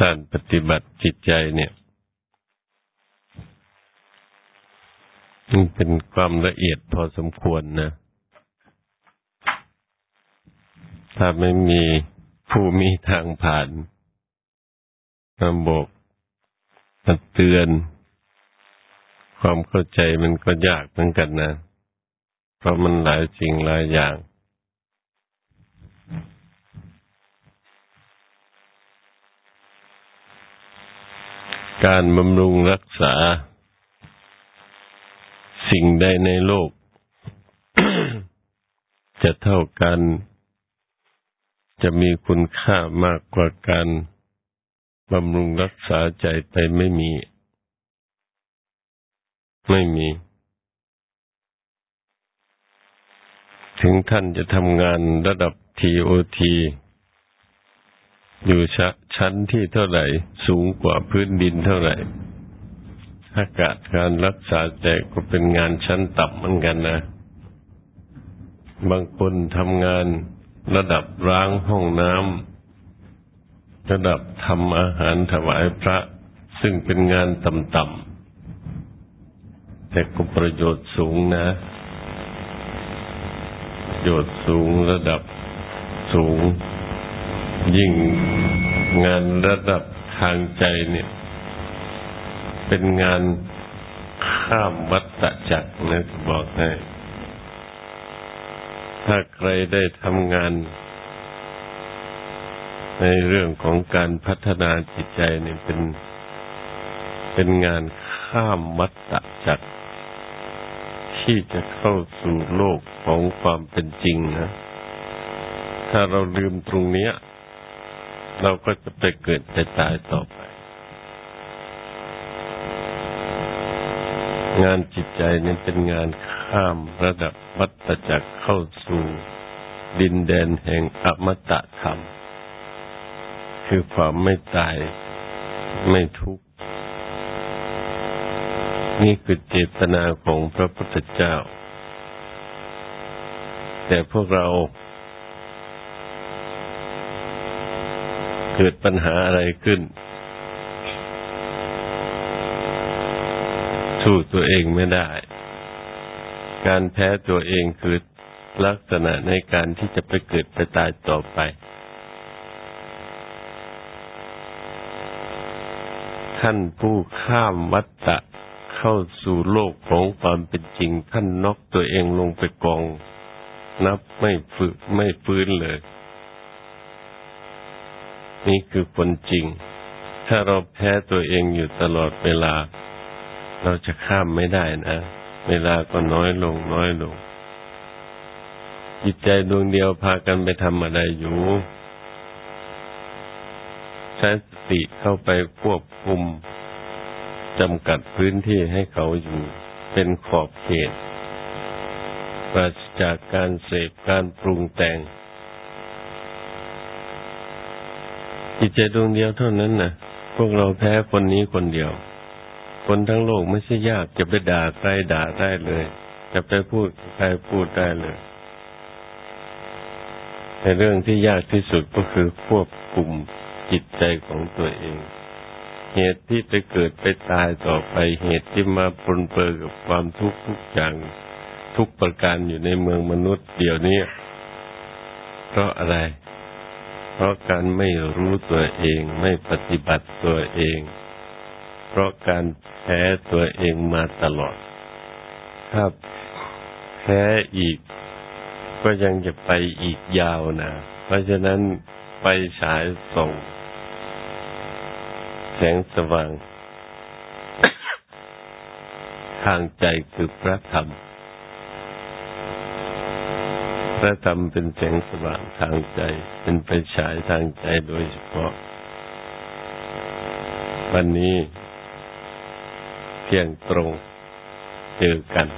การปฏิบัติจิตใจเนี่ยมันเป็นความละเอียดพอสมควรนะ ถ้าไม่มีผู้มีทางผ่านมาบอกมาเตือน ความเข้าใจมันก็ยากเหมือนกันนะ เพราะมันหลายสิ่งหลายอย่าง การบำรุงรักษา สิ่งใดในโลก จะเท่ากัน จะมีคุณค่ามากกว่าการบำรุงรักษาใจไปไม่มี ไม่มี ถึงท่านจะทำงานระดับทีโอที อยู่ชชั้นที่เท่าไหร่ สูงกว่าพื้นดินเท่าไหร่อากาศการรักษาใจก็เป็นงานชั้นต่ำเหมือนกันนะ บางคนทำงานระดับร้างห้องน้ำระดับทำอาหารถวายพระ ซึ่งเป็นงานต่ำๆแต่ก็ประโยชน์สูงนะ ประโยชน์สูงระดับสูง ยิ่งงานระดับทางใจเนี่ย เป็นงานข้ามวัฏจักรนะจะบอกให้ ถ้าใครได้ทำงาน ในเรื่องของการพัฒนาจิตใจเนี่ยเป็น เป็นงานข้ามวัฏจักร ที่จะเข้าสู่โลกของความเป็นจริงนะ ถ้าเราลืมตรงเนี้ย เราก็จะไปเกิดไปตายต่อไป งานจิตใจนี่เป็นงานข้ามระดับวัฏจักรเข้าสู่ดินแดนแห่งอมตะธรรม คือความไม่ตายไม่ทุกข์ นี่คือเจตนาของพระพุทธเจ้า แต่พวกเรา เกิดปัญหาอะไรขึ้น สู้ตัวเองไม่ได้ การแพ้ตัวเองคือลักษณะในการที่จะไปเกิดไปตายต่อไปท่านผู้ข้ามวัฏฏะเข้าสู่โลกของความเป็นจริง ท่านนอกตัวเองลงไปกอง นับไม่ฝึกไม่ฟื้นเลย นี่คือคนจริง ถ้าเราแพ้ตัวเองอยู่ตลอดเวลา เราจะข้ามไม่ได้นะ เวลาก็น้อยลงน้อยลง จิตใจดวงเดียวพากันไปทำอะไรอยู่ ใช้สติเข้าไปควบคุมจำกัดพื้นที่ให้เขาอยู่เป็นขอบเขตปราศจากการเสพการปรุงแต่ง จิตใจดวงเดียวเท่านั้นนะพวกเราแพ้คนนี้คนเดียว คนทั้งโลกไม่ใช่ยากจะไปด่าใครด่าได้เลย จะไปพูดใครพูดได้เลยแต่เรื่องที่ยากที่สุดก็คือควบคุมจิตใจของตัวเอง เหตุที่ไปเกิดไปตายต่อไปเหตุที่มาปนเปื้อกับความทุกข์ทุกอย่างทุกประการอยู่ในเมืองมนุษย์เดี๋ยวนี้เพราะอะไร เพราะการไม่รู้ตัวเองไม่ปฏิบัติตัวเอง เพราะการแพ้ตัวเองมาตลอด ถ้าแพ้อีก ก็ยังจะไปอีกยาวนะ เพราะฉะนั้นไปฉายส่ง แสงสว่าง ทางใจคือพระธรรม พระธรรมเป็นแสงสว่างทางใจ เป็นไปฉายทางใจโดยเฉพาะ วันนี้เที่ยงตรงเจอกัน